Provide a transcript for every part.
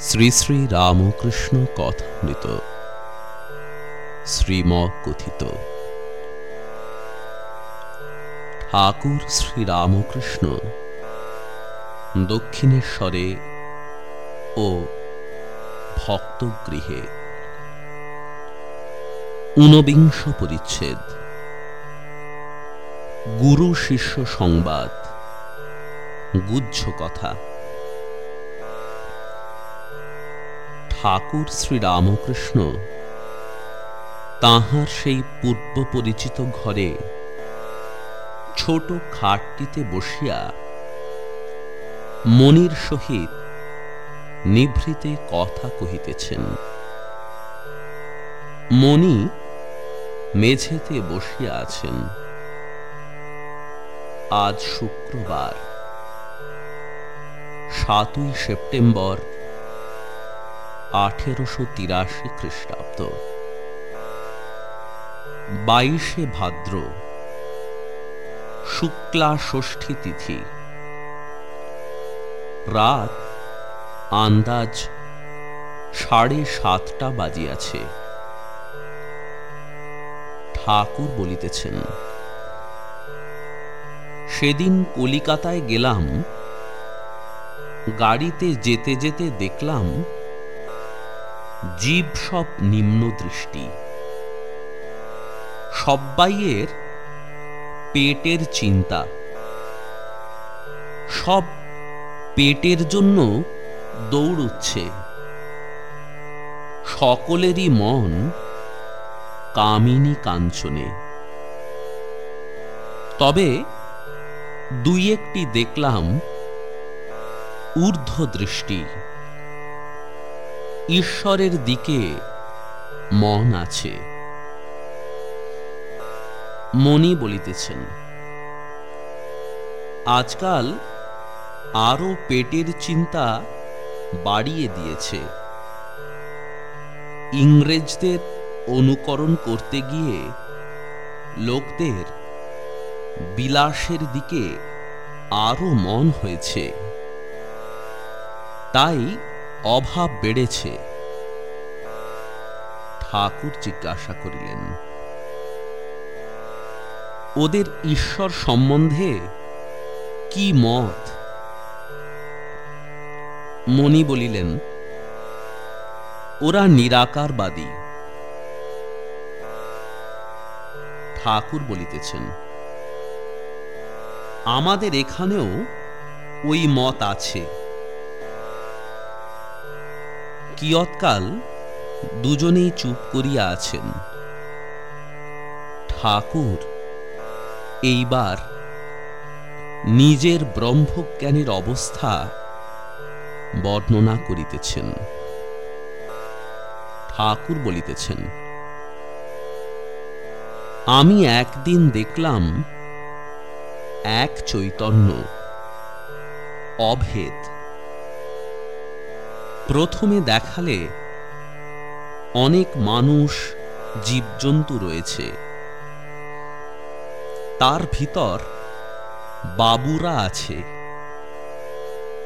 শ্রী শ্রী রামকৃষ্ণ কথামৃত শ্রীম কথিত ঠাকুর শ্রী রামকৃষ্ণ, দক্ষিণেশ্বরে ও ভক্তগৃহে। ঊনবিংশ পরিচ্ছেদ। গুরু শিষ্য সংবাদ। গুজ্জ কথা। ঠাকুর শ্রীরামকৃষ্ণ। তাহার সেই পূর্ব পরিচিত ঘরে ছোট খাটটিতে বসিয়া মনির সহিত নিভৃতে কথা কহিতেছেন। মণি মেঝেতে বসিয়া আছেন। আজ শুক্রবার, সাতই সেপ্টেম্বর আঠেরোশো তিরাশি খ্রিস্টাব্দ। বাইশে ভাদ্র, শুক্লা ষষ্ঠী তিথি। রাত আন্দাজ সাড়ে সাতটা বাজিয়াছে। ঠাকুর বলিতেছেন, সেদিন কলিকাতায় গেলাম, গাড়িতে যেতে যেতে দেখলাম জীব সব নিম্ন দৃষ্টি। সব্বাইয়ের পেটের চিন্তা। সব পেটের জন্য দৌড়ুচ্ছে। সকলেরই মন কামিনী কাঞ্চনে। তবে দুই একটি দেখলাম ঊর্ধ্ব দৃষ্টি ঈশ্বরের দিকে মন আছে। মনি বলিতেছেন, আজকাল আরও পেটের চিন্তা বাড়িয়ে দিয়েছে। ইংরেজদের অনুকরণ করতে গিয়ে লোকদের বিলাসের দিকে আরও মন হয়েছে। তাই অভাব বেড়েছে। ঠাকুর জিজ্ঞাসা করিলেন, ওদের ঈশ্বর সম্বন্ধে কি মত? মণি বলিলেন, ওরা নিরাকারবাদী। ঠাকুর বলিতেছেন, আমাদের এখানেও ওই মত আছে। কিয়ৎকাল দুজনেই চুপ করিয়া আছেন। ঠাকুর, এইবার নিজের ব্রহ্মজ্ঞানের অবস্থা বর্ণনা করিতেছেন। ঠাকুর বলিতেছেন, আমি একদিন দেখলাম এক চৈতন্য অভেদ। প্রথমে দেখালে অনেক মানুষ জীবজন্তু রয়েছে। তার ভিতর বাবুরা আছে।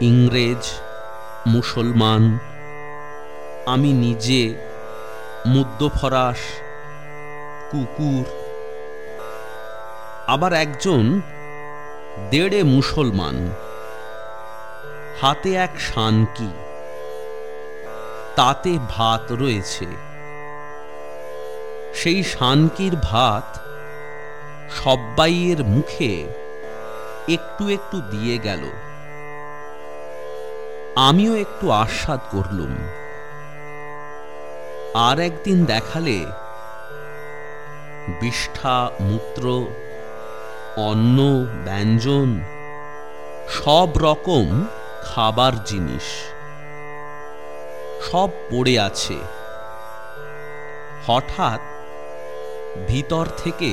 ইংরেজ, মুসলমান, আমি নিজে মুদ্দফরাস কুকুর। আবার একজন দেড়ে মুসলমান, হাতে এক শানকি। তাতে ভাত রয়েছে। সেই শানকির ভাত সব্বাইয়ের মুখে একটু একটু দিয়ে গেল। আমিও একটু আস্বাদ করলুম। আর একদিন দেখালে বিষ্ঠা, মূত্র, অন্ন, ব্যঞ্জন সব রকম খাবার জিনিস। সব পড়ে আছে। হঠাৎ ভিতর থেকে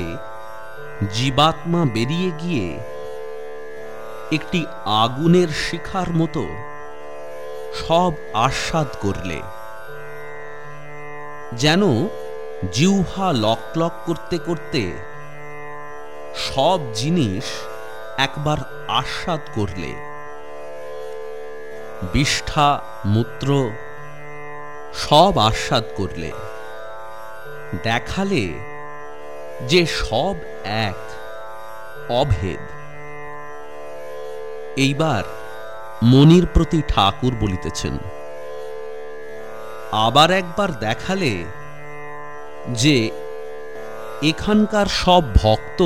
জীবাত্মা বেরিয়ে গিয়ে একটি আগুনের শিখার মতো সব আস্বাদ করলে, যেন জিহ্বা লক লক করতে করতে সব জিনিস একবার আস্বাদ করলে, বিষ্ঠা, মূত্র সব আস্বাদ করলে। দেখালে যে সব এক, অভেদ। এইবার মনির প্রতি ঠাকুর বলিতেছেন, আবার একবার দেখালে যে এখানকার সব ভক্ত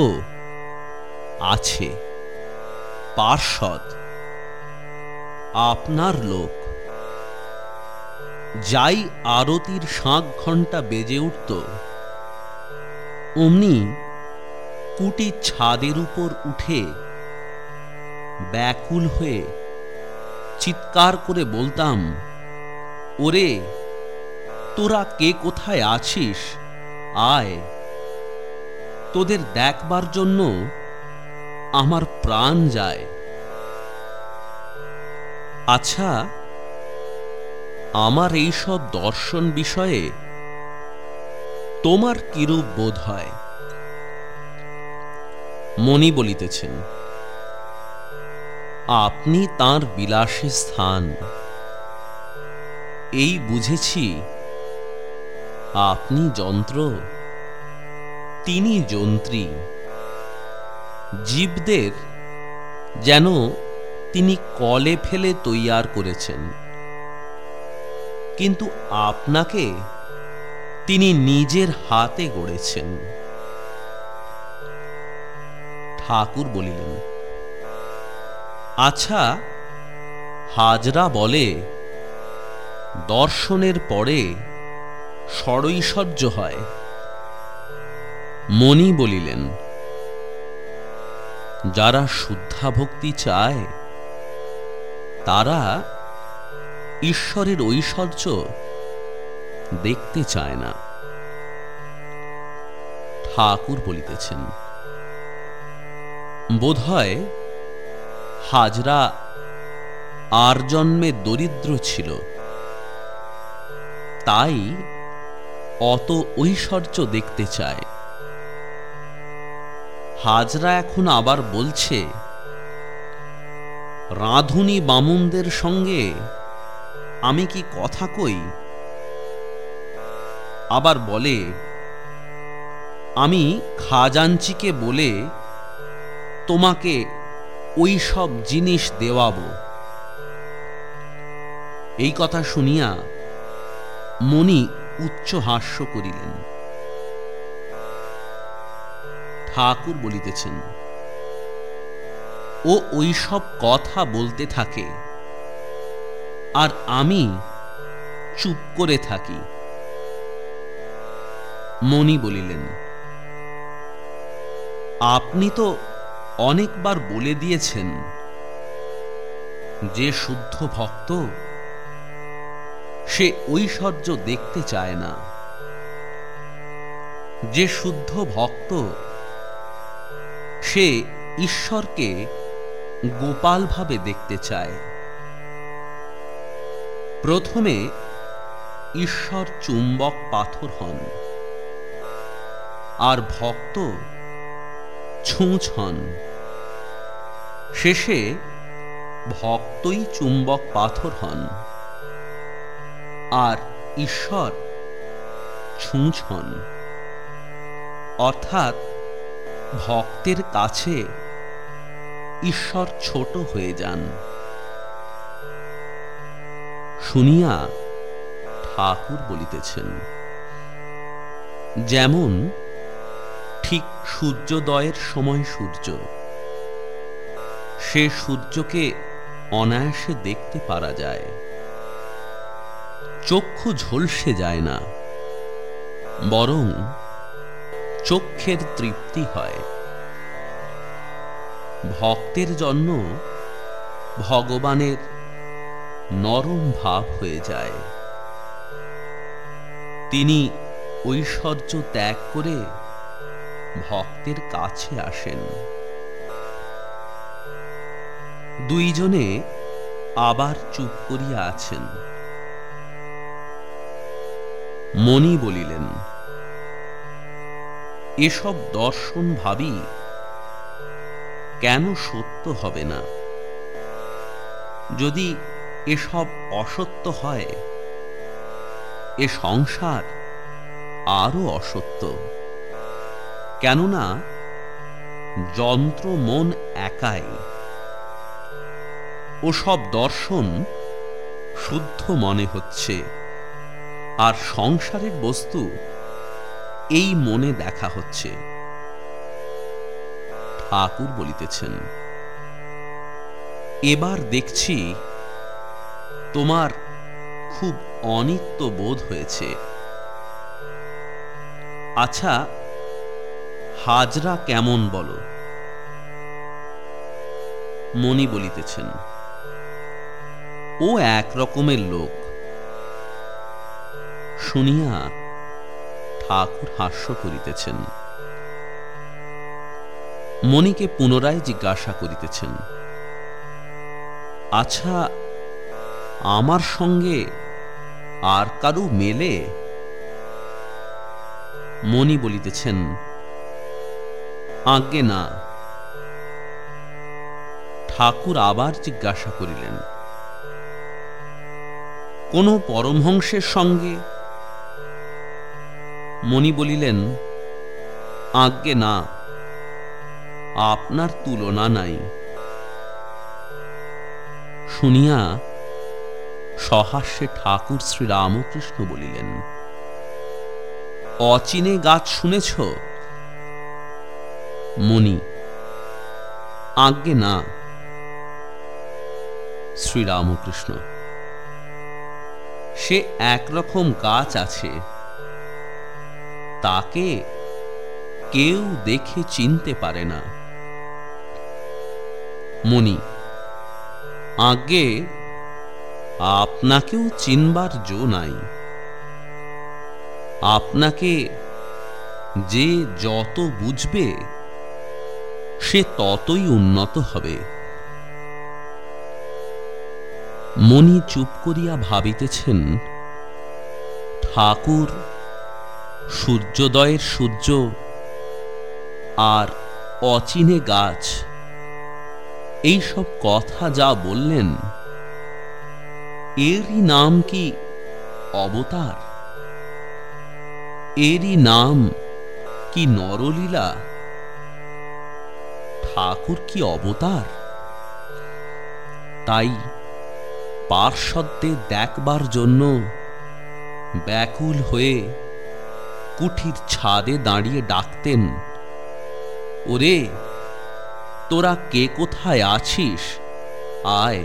আছে পার্ষদ আপনার লোক। যাই আরতির শাঁখ ঘণ্টা বেজে উঠত, অমনি কুটির ছাদের উপর উঠে ব্যাকুল হয়ে চিৎকার করে বলতাম, ওরে, তোরা কে কোথায় আছিস? আয়। তোদের দেখবার জন্য আমার প্রাণ যায়। আচ্ছা আমার এই সব দর্শন বিষয়ে তোমার কিরূপ বোধ হয়? মনি বলিতেছেন, আপনি তার বিলাসী স্থান। এই বুঝেছি, আপনি যন্ত্র, তিনি যন্ত্রী। জীবদের যেন তিনি কলে ফেলে তৈয়ার করেছেন। কিন্তু আপনাকে তিনি নিজের হাতে গড়েছেন। ঠাকুর বলিলেন আচ্ছা হাজরা বলে, দর্শনের পরে ষড়ৈশ্বর্য হয়। মণি বলিলেন, যারা শুদ্ধা ভক্তি চায়, তারা ঈশ্বরের ঐশ্বর্য দেখতে চায় না। ঠাকুর বলিতেছেন, বোধহয় হাজরা আর জন্মে দরিদ্র ছিল, তাই অত ঐশ্বর্য দেখতে চায়। হাজরা এখন আবার বলছে, রাঁধুনি বামুনদের সঙ্গে আমি কি কথা কই? আবার বলে, আমি খাজাঞ্চিকে বলে তোমাকে ওই সব জিনিস দেওয়াবো। এই কথা শুনিয়া মণি উচ্চ হাস্য করিলেন। ঠাকুর বলিতেছেন, ও ওই সব কথা বলতে থাকে আর আমি চুপ করে থাকি। মণি বলিলেন, আপনি তো অনেকবার বলে দিয়েছেন যে শুদ্ধ ভক্ত, সে ঐশ্বর্য দেখতে চায় না। যে শুদ্ধ ভক্ত, সে ঈশ্বরকে গোপালভাবে দেখতে চায়। প্রথমে ঈশ্বর চুম্বক পাথর হন, আর ভক্ত ছুঁচ হন। শেষে ভক্তই চুম্বক পাথর হন, আর ঈশ্বর ছুঁচ হন। অর্থাৎ ভক্তের কাছে ঈশ্বর ছোট হয়ে যান। শুনিয়া ঠাকুর বলিতেছেন, যেমন ঠিক সূর্যোদয়ের সময় সূর্য, সে সূর্যকে অনায়াসে দেখতে পারা যায়। চক্ষু ঝলসে যায় না, বরং চক্ষের তৃপ্তি হয়। ভক্তের জন্য ভগবানের নরম ভাব হয়ে যায়। তিনি ঐশ্বর্য ত্যাগ করে ভক্তের কাছে আসেন। দুইজনে আবার চুপ করিয়া আছেন। মণি বলিলেন, এসব দর্শন ভাবি কেন সত্য হবে না? যদি এসব অসত্য হয়। এ সংসার আরও অসত্য। কেননা যন্ত্র মন একাই। ওসব দর্শন শুদ্ধ মনে হচ্ছে। আর সংসারের বস্তু এই মনে দেখা হচ্ছে। ঠাকুর বলিতেছেন, এবার দেখছি তোমার খুব অনিত্য বোধ হয়েছে। আচ্ছা হাজরা কেমন বলো? মণি বলিতেছেন, ও এক রকমের লোক। শুনিয়া ঠাকুর হাস্য করিতেছেন। মণিকে পুনরায় জিজ্ঞাসা করিতেছেন আচ্ছা আমার সঙ্গে আর কারু মেলে? মণি বলিতেছেন, আজ্ঞে না। ঠাকুর আবার জিজ্ঞাসা করিলেন, কোন পরমহংসের সঙ্গে? মণি বলিলেন, আজ্ঞে না, আপনার তুলনা নাই। শুনিয়া সহাস্যে ঠাকুর শ্রী রামকৃষ্ণ বলিলেন, অচিনে গাছ শুনেছ? মণি, আজ্ঞে না। শ্রীরামকৃষ্ণ, সে একরকম গাছ আছে, তাকে কেউ দেখে চিনতে পারে না। মণি আগে আপনাকেও চিনবার জো নাই। আপনাকে যে যত বুঝবে, সে ততই উন্নত হবে। মণি চুপ করিয়া ভাবিতেছেন, ঠাকুর, সূর্যোদয়ের সূর্য আর অচিনে গাছ এই সব কথা যা বললেন এরই নাম কি? অবতার। এরই নাম কি নরলীলা? ঠাকুর কি অবতার? তাই পার্শ্বদের দেখবার জন্য ব্যাকুল হয়ে কুঠির ছাদে দাঁড়িয়ে ডাকতেন, ওরে, তোরা কে কোথায় আছিস? আয়।